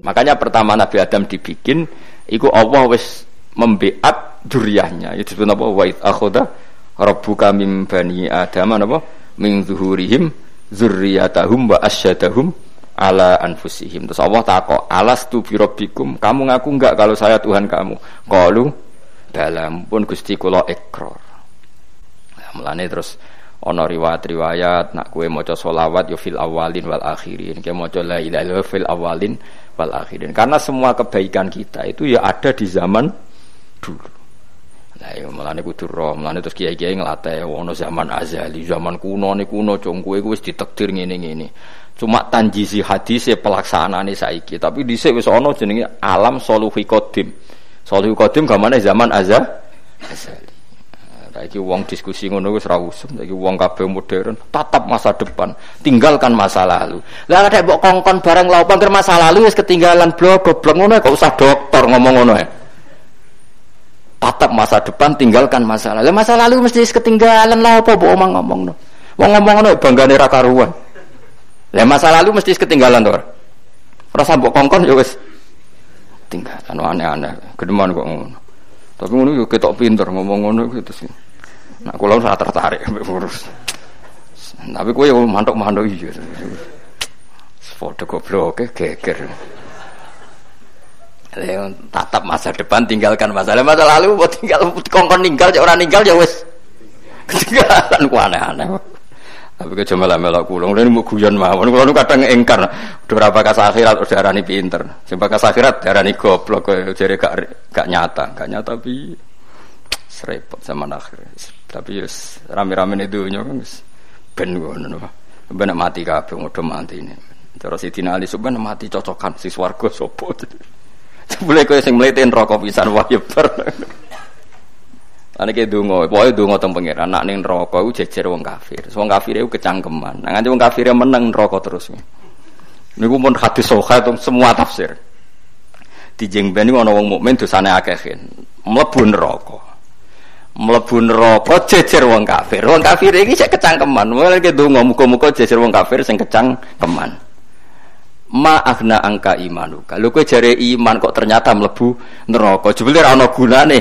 Makanya pertama Nabi Adam dibikin, iku Allah wis membeat duriahnya. Itu disebut apa? Wa akhoda rabbuka mim bani Adam apa? Min zuhurihim zurriyatahum wa asyadahum ala anfusihim. Terus Allah takok, "Alas tu birabbikum?" Kamu ngaku enggak kalau saya Tuhan kamu? Qalu dalam pun Gusti kula ikrar. Nah, terus ana riwayat-riwayat nak kue maca solawat yo fil awalin wal akhirin. Kue maca la ilaha illallah fil awalin wal akhirin. Karena semua kebaikan kita itu ya ada di zaman dulu. Nah, ya mulane kudu roh, mulane terus kiai-kiai nglatih ono zaman azali, zaman kuno nih kuno cong kowe wis ditakdir ngene-ngene. Cuma tanjisi hadis pelaksanaane saiki, tapi dhisik wis ono jenenge alam soluhi qadim. Soluhi qadim gamane zaman azali. Saiki wong diskusi ngono wis ra usum, saiki wong kabeh modern, tatap masa depan, tinggalkan masa lalu. Lah ada mbok kongkon bareng lha masa lalu wis ketinggalan blok goblok ngono kok usah dokter ngomong ngono ya? Tatap masa depan tinggalkan masa lalu. Masa lalu mesti ketinggalan lah apa bu omong ngomong no wong ngomong no bangga nih karuan. Lah masa lalu mesti ketinggalan tuh rasa mbok kongkon ya wes tinggalan aneh-aneh kedeman kok ngono. Tapi ngono yo ketok pinter ngomong ngono gitu sih nah kalau saya tertarik urus tapi kue yang mantuk-mantuk iya foto goblok geger. Leon tatap masa depan tinggalkan masa. Lalu masa lalu buat tinggal kongkon ninggal orang ninggal ya wes ketinggalan ku aneh-aneh. Tapi ke cuma melak kulung dan mau guyon mawon. Kalau nu kadang engkar. Berapa kas akhirat udah arani pinter. Sampai kas akhirat arani goblok jadi gak gak nyata. Gak nyata tapi serempet sama akhir tapi yes rame-rame itu kan ben ngono ben mati kabeh udah mati ini terus Sidina Ali sebenarnya mati cocokan si swarga sopo boleh kau sing mlete neraka pisan wah ya ber. Ane ke donga, pokoke donga teng pangeran, nak ning neraka iku jejer wong kafir. Wong kafir iku kecangkeman. Nah nganti wong kafir menang neraka terus. Niku pun hadis sahih semua tafsir. Di jengben iku ana wong mukmin dosane akeh kan. Mlebu neraka. Mlebu neraka jejer wong kafir. Wong kafir iki sik kecangkeman. Mulane ke donga muga-muga jejer wong kafir sing kecangkeman ma agna angka imanu. Kalau kue jare iman kok ternyata melebu neraka. Jebule ora ana gunane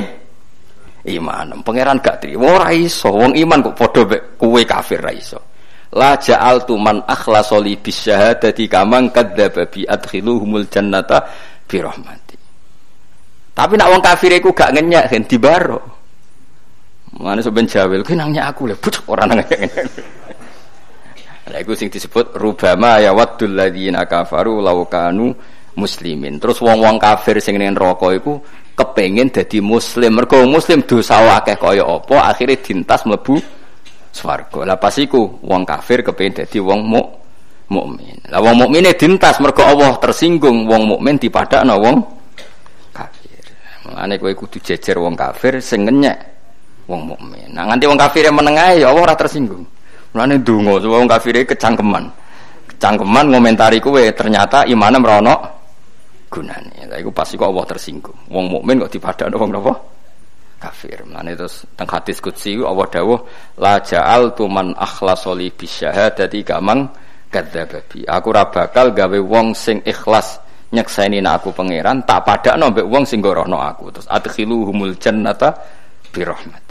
iman. Pangeran gak trimo ora iso. Wong iman kok padha mek kowe kafir ra iso. La ja'altu man akhlasa li bisyahadati kamang kadzdzaba bi adkhiluhumul jannata bi rahmati. Tapi nak wong kafir iku gak ngenyak kan dibaro. Mane sampeyan jawil, ki nang aku lho, pucuk ora nang itu sing disebut rubama ya waddul ladzina kafaru law kanu muslimin. Terus wong-wong kafir sing ning neraka iku kepengin muslim. Mergo muslim dosa akeh kaya apa, akhirnya dintas mlebu swarga. Lah pas iku wong kafir kepengin dadi wong muk mukmin. Lah wong mukmine dintas mergo Allah tersinggung, wong mukmin dipadakno wong kafir. Mulane kowe kudu jejer wong kafir sing ngenyek wong mukmin. Nah nganti wong kafir yang menengah ya Allah ora tersinggung. Mulane donga wong kafir kecangkeman. Kecangkeman ngomentari kuwe ternyata imane merono gunane. Lah iku pasti kok Allah tersinggung. Wong mukmin kok dipadakno wong napa? Kafir. Mulane terus teng hadis qudsi Allah dawuh la ja'altu man akhlasa li bisyahadati kamang kadzababi. Aku ora bakal gawe wong sing ikhlas nyekseni aku pangeran tak padakno mbek wong sing gorono aku. Terus adkhiluhumul jannata birahmati.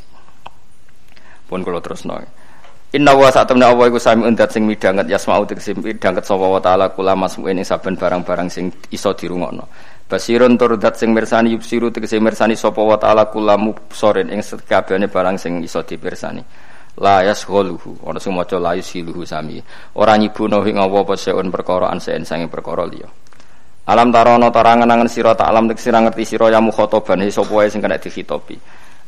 Pun kalau terus nol. Inna wa sa'atamna Allah iku sami undat sing midanget yasma'u tegese midanget sapa wa ta'ala kula masmu'in saben barang-barang sing iso dirungokno. Basirun tur dat sing mirsani yubsiru tegese mirsani sapa wa ta'ala kula mubsorin ing sekabehane barang sing iso dipirsani. La yasghuluhu ana sing maca la yusiluhu sami. Ora nyibuno ing apa seun perkara ansen sange perkara liya. Alam tarono tarangan-angan sira tak alam sira ngerti sira ya mukhotoban sapa wae sing kena dikhitobi.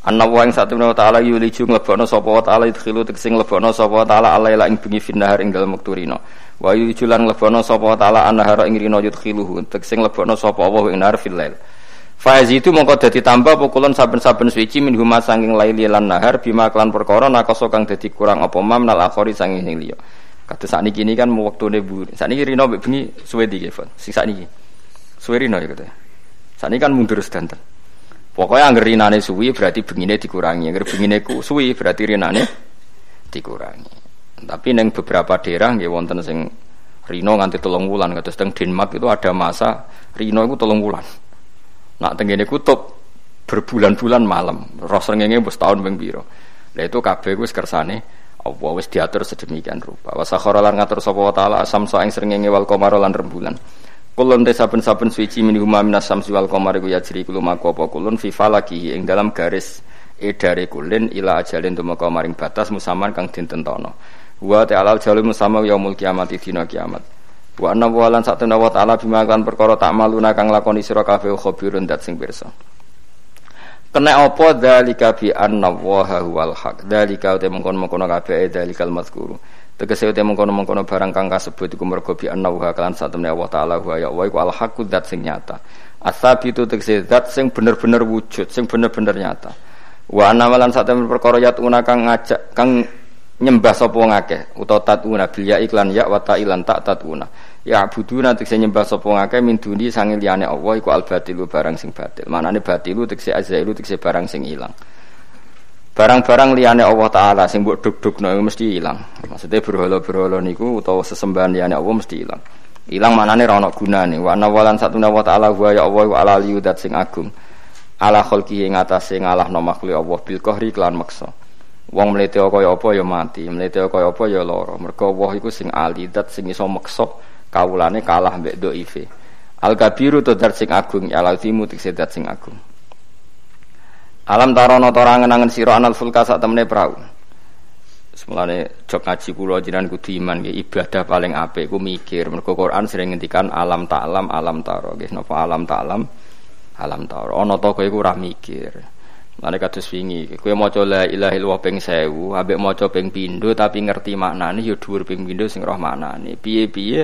Anna wa ing satu taala yuliju nglebono sapa wa taala idkhilu tegese nglebono sapa wa taala alaila ing bengi finnahar ing dalem wektu rina. Wa yuliju lan nglebono sapa wa taala annahara ing rina yudkhiluhu tegese nglebono sapa wa ing nar fil lail. Faiz itu mongko dadi tambah pukulan saben-saben suci min huma sanging laili lan nahar bima klan perkara nakaso kang dadi kurang apa mam nal akhori sanging sing liya. Kata saat ini kan wektune bu. Saat ini rino bengi suwe di Kevin. Sing saat ini suwe rino ya kata. Saat ini kan mundur sedanten. Pokoknya angger rinane suwi berarti bengine dikurangi, angger bengine ku suwi berarti rinane dikurangi. Tapi neng beberapa daerah nggih wonten sing rino nganti telung wulan kados teng Denmark itu ada masa rino itu telung wulan. Nak tengene kutub berbulan-bulan malam, roh srengenge wis tahun ping pira. Lah itu kabeh wis kersane Allah wis diatur sedemikian rupa. Wa lan ngatur sapa wa taala asam sa ing srengenge wal lan rembulan. Kulun te saben-saben suci min huma minas samsi wal qamari ku yajri kulo mako apa kulun fi falaki ing dalam garis edare kulin ila ajalin tumeka maring batas musaman kang dintentono. Wa ta'ala jalul musama yaumul kiamat dina kiamat. Wa anna wa lan satuna wa ta'ala bima kan perkara tak maluna kang lakoni sira kabeh khabirun dat sing pirsa. Kena apa dalika bi anna wa huwal haq. Dalika uta mengkon-mengkon kabeh dalikal mazkuru. Tegese uta mengkon-mengkon barang kang kasebut iku mergo bi anna wa kalan satemene Allah taala wa ya wa iku al haqu dat sing nyata. Asabitu tegese dat sing bener-bener wujud, sing bener-bener nyata. Wa anna walan satemene perkara yatuna kang ngajak kang nyembah sapa wong akeh utawa tatuna bil ya iklan ya wa ilan tak tatuna ya buduna tekse nyembah sapa wong akeh min duni sange liyane Allah iku al batilu barang sing batil manane batilu tekse azailu tekse barang sing ilang barang-barang liyane Allah taala sing mbok duk-dukno mesti ilang maksudnya berhala-berhala niku utawa sesembahan liyane Allah mesti ilang ilang manane ra ono gunane wa nawalan satuna wa taala wa ya Allah wa ala liyudat sing agung ala khalqihi ing atase ngalahno makhluk Allah bil qahri klan maksa Wong mleteo kaya apa ya mati, mleteo kaya apa ya lara. Mergo Allah iku sing ali, dat sing iso meksa kawulane kalah mbek dhaife. Al kabiru to dat sing agung, ya lazimu tikse dat sing agung. Alam tarono to rangen-angen sira anal fulka sak temene prau. Semulane jok ngaji kula jinan kudu iman ibadah paling apik ku mikir. Mergo Quran sering ngendikan alam ta'lam alam taro nggih napa alam ta'lam alam taro. Ana to kowe iku ora mikir. Mane kados wingi, kowe maca la ilaha illallah ping 1000, ambek maca ping pindho tapi ngerti maknane ya dhuwur ping pindho sing roh maknane. Piye-piye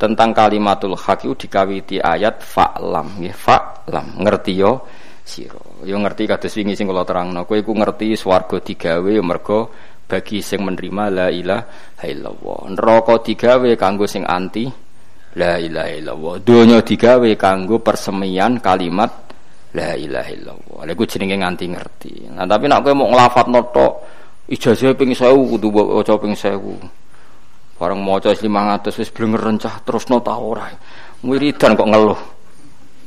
tentang kalimatul haq itu dikawiti ayat fa'lam nggih fa'lam ngerti yo sira. Yo ngerti kados wingi sing kula terangno. Kowe iku ngerti swarga digawe ya mergo bagi sing menerima la ilaha illallah. Neraka digawe kanggo sing anti la ilaha illallah. Donya digawe kanggo persemian kalimat La ilaha illallah. Lha iku jenenge nganti ngerti. Nah, tapi nek kowe mau nglafat tok ijazah ping 1000 kudu waca ping 1000. Bareng maca 500 wis blenger rencah terusno ta ora. Wiridan kok ngeluh.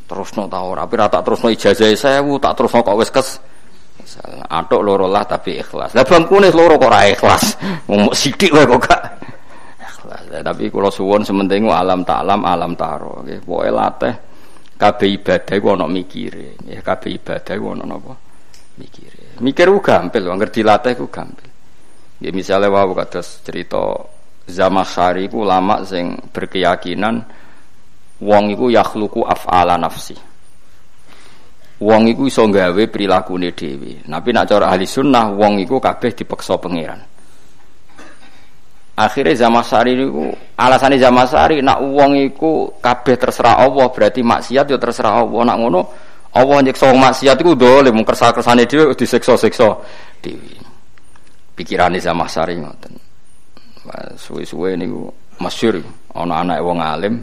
Terusno ta ora, tapi ra tak terusno ijazah 1000, tak terusno kok wis kes atuk loro lah tapi ikhlas. Lah bangkune loro kok ora ikhlas. Ngomong sithik wae kok gak ikhlas. Tapi kula suwun sementing alam tak alam taro nggih. Pokoke latih kabeh ibadah ku ana mikire ya kabeh ibadah ku ana napa mikire mikir ku gampil wong ngerti latih ku gampil ya misalnya wau kados cerita Zamakhari ku lama sing berkeyakinan wong iku yakhluku af'ala nafsi. Wong iku iso gawe prilakune dhewe. Tapi nak cara ahli sunnah wong iku kabeh dipeksa pangeran. Akhirnya Zamasari niku alasane Zamasari nak uang iku kabeh terserah Allah berarti maksiat ya terserah Allah. Nak ngono Allah nyiksa maksiat iku dole mung kersa-kersane dhewe disiksa-siksa dhewe. Pikirane Zamasari ngoten. Suwe-suwe niku masyhur. Ana anak wong alim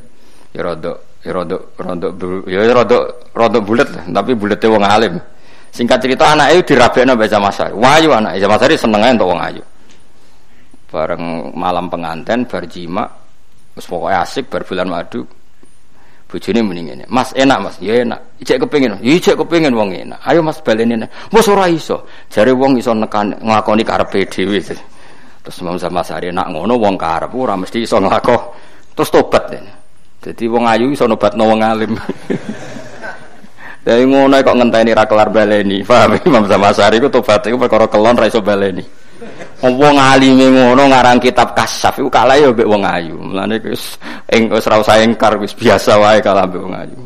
ya rada ya rada rada ya rada rada bulet tapi bulete wong alim. Singkat cerita anak itu dirabekno mbek Zamasari. Wayu anak Zamasari seneng ae entuk wong ayu. Bareng malam pengantin berjima wis pokoke asik bar bulan madu bojone mending ini Mas enak Mas? Ya enak. Ijek kepengin. Ya ijek kepengin wong enak. Ayo Mas baleni wis ora iso. Jare wong iso nekan nglakoni karepe dhewe. Terus Imam Zamasari nak ngono wong karep ora mesti iso nglakon terus tobat jadi wong ayu iso nobatno wong alim Dari ngono kok ngenteni ra kelar baleni. Paham Imam Zamasari ku tobat iku perkara kelon ra iso baleni. Wong alime ngono ngarang kitab kasaf iku kalah ya mbek wong ayu. Mulane wis ing wis ora usah engkar wis biasa wae kalah mbek wong ayu.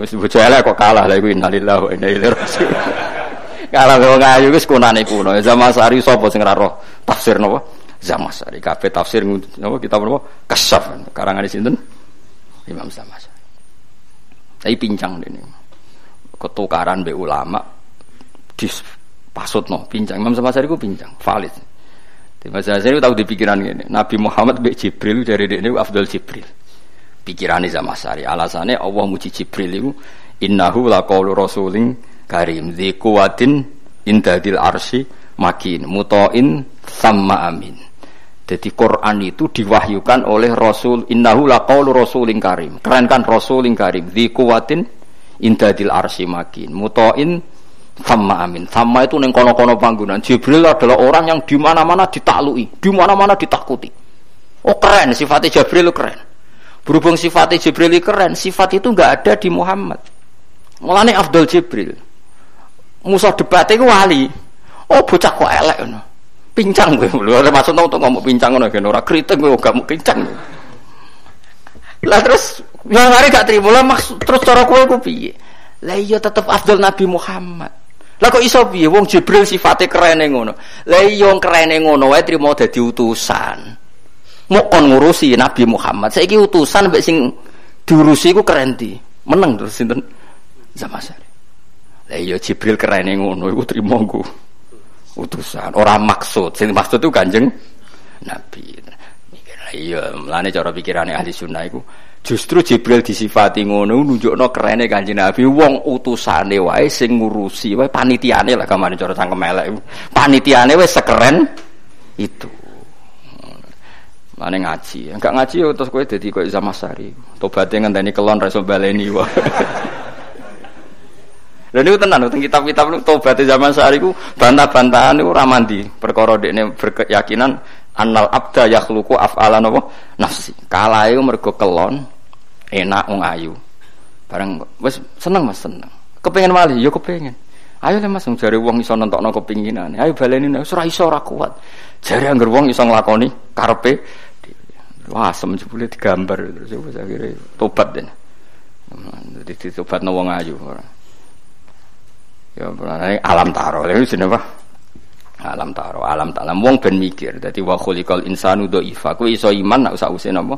Wis bojo elek kok kalah lha iku innalillahi wa inna ilaihi raji'un. Kalah mbek wong ayu wis kunane kuno. Zaman sari sapa sing ora roh tafsir napa? Zaman sari kabeh tafsir napa kitab napa? Kasaf. Karangane sinten? Imam Zamasari. Tapi pincang ini. Ketukaran be ulama dis pasutno pincang Imam Zamasari ku pincang valid Mas Hasan itu tahu di pikiran ini. Nabi Muhammad be Jibril dari ini Abdul Jibril. Pikiran sama sari. Alasannya Allah muji Jibril itu innahu laqaulu rasulin karim dzi quwatin indadil arsi makin mutoin sama amin. Jadi Quran itu diwahyukan oleh Rasul innahu laqaulu rasulin karim. Keren kan rasulin karim. Di kuwatin indadil arsi makin. Mutoin sama amin. Sama itu neng kono-kono panggungan. Jibril adalah orang yang di mana-mana ditaklui, di mana-mana ditakuti. Oh keren, sifatnya Jibril keren. Berhubung sifatnya Jibril keren, sifat itu nggak ada di Muhammad. Mulane Abdul Jibril. Musuh debat itu wali. Oh bocah kok elek no. Pincang gue. Lu ada maksud untuk ngomong pincang ngono kan ora kritik gue gak mau pincang. Lah terus yang hari gak terima lah maksud terus cara kowe ku piye? Lah iya tetep Abdul Nabi Muhammad. Lah kok iso piye wong Jibril sifate kerene ngono. Lah iya kerene ngono wae trimo dadi utusan. Mau kon ngurusi Nabi Muhammad. Saiki utusan mbek sing diurusi ku keren di. Meneng terus sinten? Zamasari. Lah iya Jibril kerene ngono iku trimo ku. Utusan, orang maksud. Sing maksud itu Kanjeng Nabi. Iya, mlane cara pikirane ahli sunnah iku justru Jibril disifati ngono nunjukno kerene Kanjeng Nabi wong utusane wae sing ngurusi wae panitiane lah kamane cara cangkem elek. Panitiane wis sekeren itu. Mane ngaji. Enggak ngaji ya terus kowe dadi koyo Zamasari. Tobaté ngenteni kelon reso baleni wae. Dan itu tenan, tentang kitab-kitab itu tobat zaman saat itu bantah-bantahan itu ramandi. Perkara ini berkeyakinan anal abda yakhluqu af'alan apa nafsi. Kala itu mergo kelon enak wong ayu. Bareng wis seneng Mas seneng. Kepengen wali, yo ya kepengen. Ayo lah Mas jare wong iso nentokno kepinginane. Ayo baleni nek ora iso ora kuat. Jare anggar wong iso nglakoni karepe wah asem jebule digambar terus akhire tobat den. Jadi tobat wong ayu ora. Ya alam taro. Lha jenenge apa? Alam taro, alam talam wong ben mikir. Dadi wa khuliqal insanu dhaifa. Kuwi iso iman nek usah usen apa?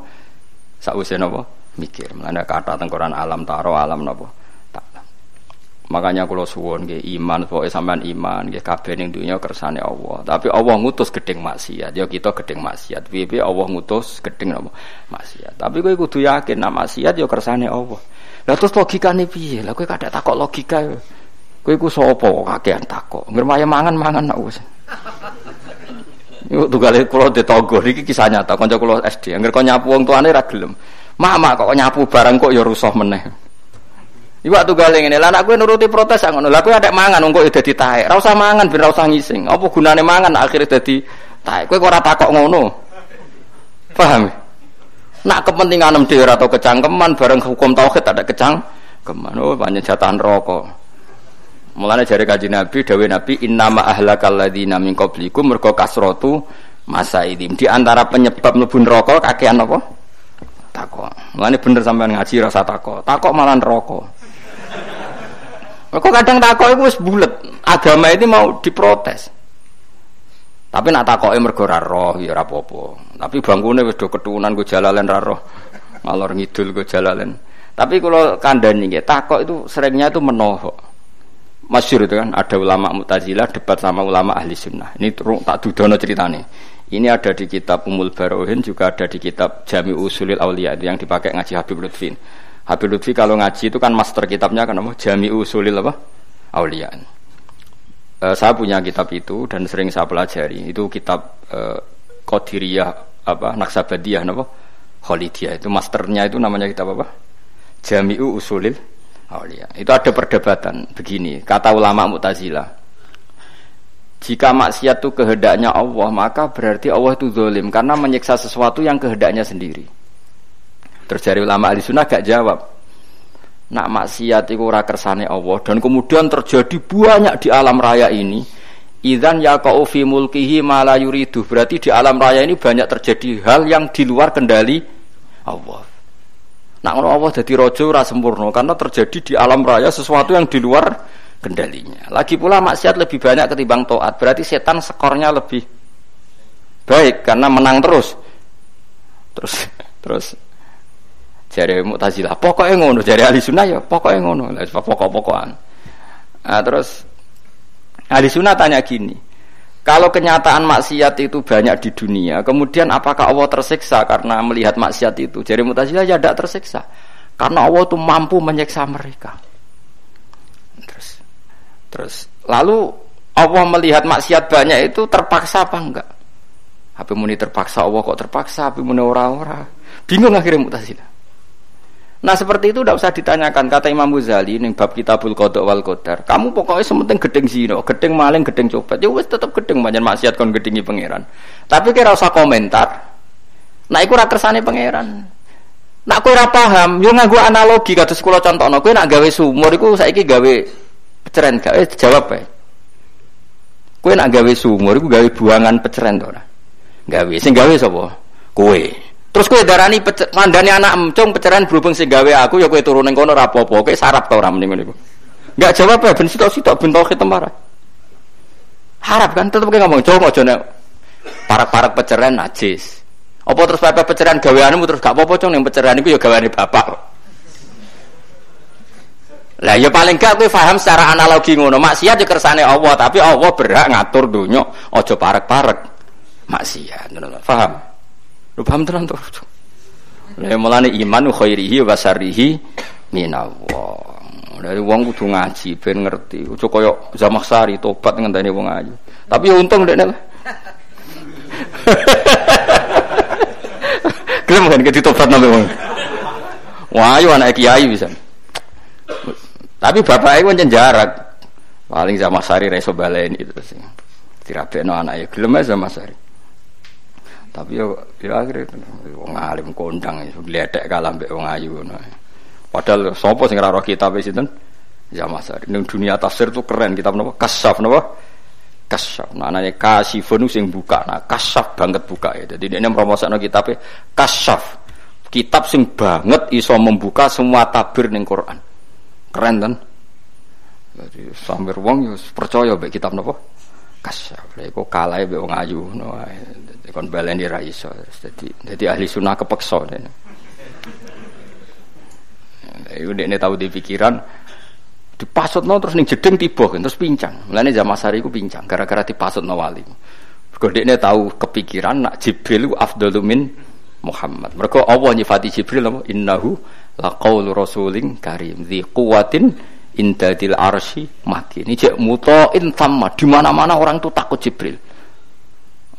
Sak usen apa? Mikir. Mulane kata tengkoran alam taro, alam? Taklam. Makanya kalau suwon nggih iman, pokoke sampean iman nggih kabeh ning dunya kersane Allah. Tapi Allah ngutus gedeng maksiat. Ya kita gedeng maksiat. Piye Allah ngutus gedeng apa? Maksiat. Tapi kowe kudu yakin nek maksiat ya kersane Allah. Lah terus logikane piye? Lah kowe kadang takok logika ya. Kowe iku sapa kakean takok. Ngremaya mangan-mangan nak wis. Iku tugale kula ditanggo niki kisah nyata kanca kula SD. Angger kok nyapu wong tuane ra gelem. Kok nyapu barang kok ya rusuh meneh. Iku tugale ngene. Lah anak nuruti protes ngono. Lah kowe ada mangan wong kok ya dadi taek. Ra usah mangan ben ra usah ngising. Apa gunane mangan akhirnya dadi taek. Kowe kok ora takok ngono. Paham? Nak kepentingan dhewe atau kecangkeman bareng hukum tauhid ada kecang keman. Oh, banyak jatahan rokok. Mulane jari kaji Nabi, dawe Nabi innama ahlakal ladzina min qablikum mergo kasratu masaidim. Di antara penyebab mlebu neraka kakean apa? Takok. Mulane bener sampean ngaji rasa takok. Takok malah neraka. Kok kadang takok itu wis bulet. Agama ini mau diprotes. Tapi nak takoke mergo ra roh ya apa-apa. Tapi bangkune wis do ketunan go jalalen roh. Ngalor ngidul go jalalen. Tapi kalau kandani nggih takok itu seringnya itu menohok masyur itu kan ada ulama mutazilah debat sama ulama ahli sunnah. Ini tak dudono ceritanya ini ada di kitab Umul Barohin juga ada di kitab Jami Usulil Aulia itu yang dipakai ngaji Habib Lutfin Habib Lutfi kalau ngaji itu kan master kitabnya kan apa? Jami Usulil apa? Aulia. E, saya punya kitab itu dan sering saya pelajari. Itu kitab e, Qadiriyah apa Naksabadiyah apa? Khalidiyah. Itu masternya itu namanya kitab apa? Jami'u Usulil aulia. Itu ada perdebatan begini, kata ulama Mu'tazilah. Jika maksiat itu kehendaknya Allah, maka berarti Allah itu zolim karena menyiksa sesuatu yang kehendaknya sendiri. Terjadi ulama ahli sunnah gak jawab. Nak maksiat itu ora kersane Allah dan kemudian terjadi banyak di alam raya ini. Idan yaqau fi mulkihi ma yuridu. Berarti di alam raya ini banyak terjadi hal yang di luar kendali Allah. Nak ngono Allah jadi rojo ora sempurna karena terjadi di alam raya sesuatu yang di luar kendalinya. Lagi pula maksiat lebih banyak ketimbang toat. Berarti setan skornya lebih baik karena menang terus. Terus terus jari Mu'tazilah pokoknya ngono, jari ahli sunnah ya pokoknya ngono. Lah pokok-pokokan. Nah, terus ahli sunnah tanya gini, kalau kenyataan maksiat itu banyak di dunia, kemudian apakah Allah tersiksa karena melihat maksiat itu? Jadi mutazilah ya tidak tersiksa. Karena Allah itu mampu menyiksa mereka. Terus, terus lalu Allah melihat maksiat banyak itu terpaksa apa enggak? Apa muni terpaksa Allah kok terpaksa, apa muni ora-ora. Bingung akhirnya Mu'tazilah. Nah seperti itu tidak usah ditanyakan kata Imam Ghazali ning bab Kitabul Qadha wal Qadar. Kamu pokoknya sementing gedeng zina, gedeng maling, gedeng copet. Ya wis tetep gedeng banyak maksiat kon gedingi pangeran. Tapi kira usah komentar. Nah iku ora pangeran. Nak kowe ora paham, yo nganggo analogi kados kula contohno. Kowe nak gawe sumur iku saiki gawe peceren gawe jawab bae. Kowe nak gawe sumur iku gawe buangan peceren? Gawe sing gawe sapa? Kowe. Terus kowe darani mandani anak emcung peceran berhubung sing gawe aku ya kowe turun ning kono apa-apa. Kowe sarap ta ora mending niku. Enggak jawab ya ben sitok-sitok ben tauhid temara. Harap kan tetep ngomong coba aja nek parak-parak peceran najis. Apa terus pepe peceran gaweanmu terus gak apa-apa cung ning peceran iku ya gaweane bapak. Lah ya paling gak kowe paham secara analogi ngono. Maksiat ya kersane Allah, tapi Allah berhak ngatur donya aja parek-parek maksiat. Paham? Lu paham tenan to? Lah mulane iman khairihi wa syarrihi minallah. Dari wong kudu ngaji ben ngerti. Ojo kaya Zamakhsari tobat ngenteni wong ayu. Tapi ya untung lah. Gelem kan ke tobat nang wong. Wah, ayo anak kiai bisa. Tapi bapaknya kan jarak. Paling Zamakhsari reso baleni itu sih. Dirabekno anake gelem Zamakhsari. Tapi yo ya akhirnya wong alim kondang gledek kalah mbek wong ayu ngono. Padahal sapa sing ora roh kitab sinten? Ya Mas, ning dunia tafsir tuh keren kitab napa? Kasyaf napa? Kasyaf. Nah, nanya kasifun sing buka. Nah, kasyaf banget buka ya. Jadi ini promosakno kitabnya kasyaf. Kitab sing banget iso membuka semua tabir ning Quran. Keren kan? Jadi sambil wong yo percaya mbek kitab napa? Kasyaf. Lha iku kalah mbek wong ayu kon baleni ra iso dadi dadi ahli sunnah kepeksa dene Iku dekne tahu di pikiran dipasutno terus ning jedeng tiba terus pincang. Mulane zaman sari iku pincang gara-gara dipasutno wali. Mergo dekne tahu kepikiran nak Jibril iku afdalu min Muhammad. Mergo Allah nyifati Jibril apa? Innahu laqaulu rasulin karim dzi indadil arsy makin. Ini cek mutoin sama di mana-mana orang tuh takut Jibril.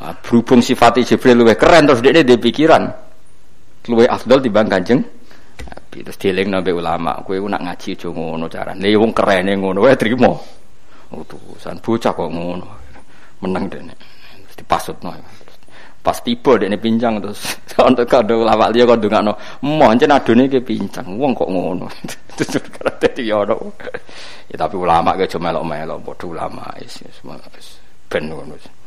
Nah, berhubung sifat Jibril luwih keren terus dia dia pikiran. Luwih afdal dibanding kanjeng Nabi. Terus dieling nabi ulama kue nak ngaji aja ngono cara nih wong keren ngono wae trimo. Utusan bocah kok ngono. Menang deh terus dipasut no pas tiba deh pincang terus untuk kado dia kau dengar no aja adone ke pincang wong kok ngono? Terus kalau tadi ya ya tapi ulama ke cuma melok melok bodoh ulama is ben ngono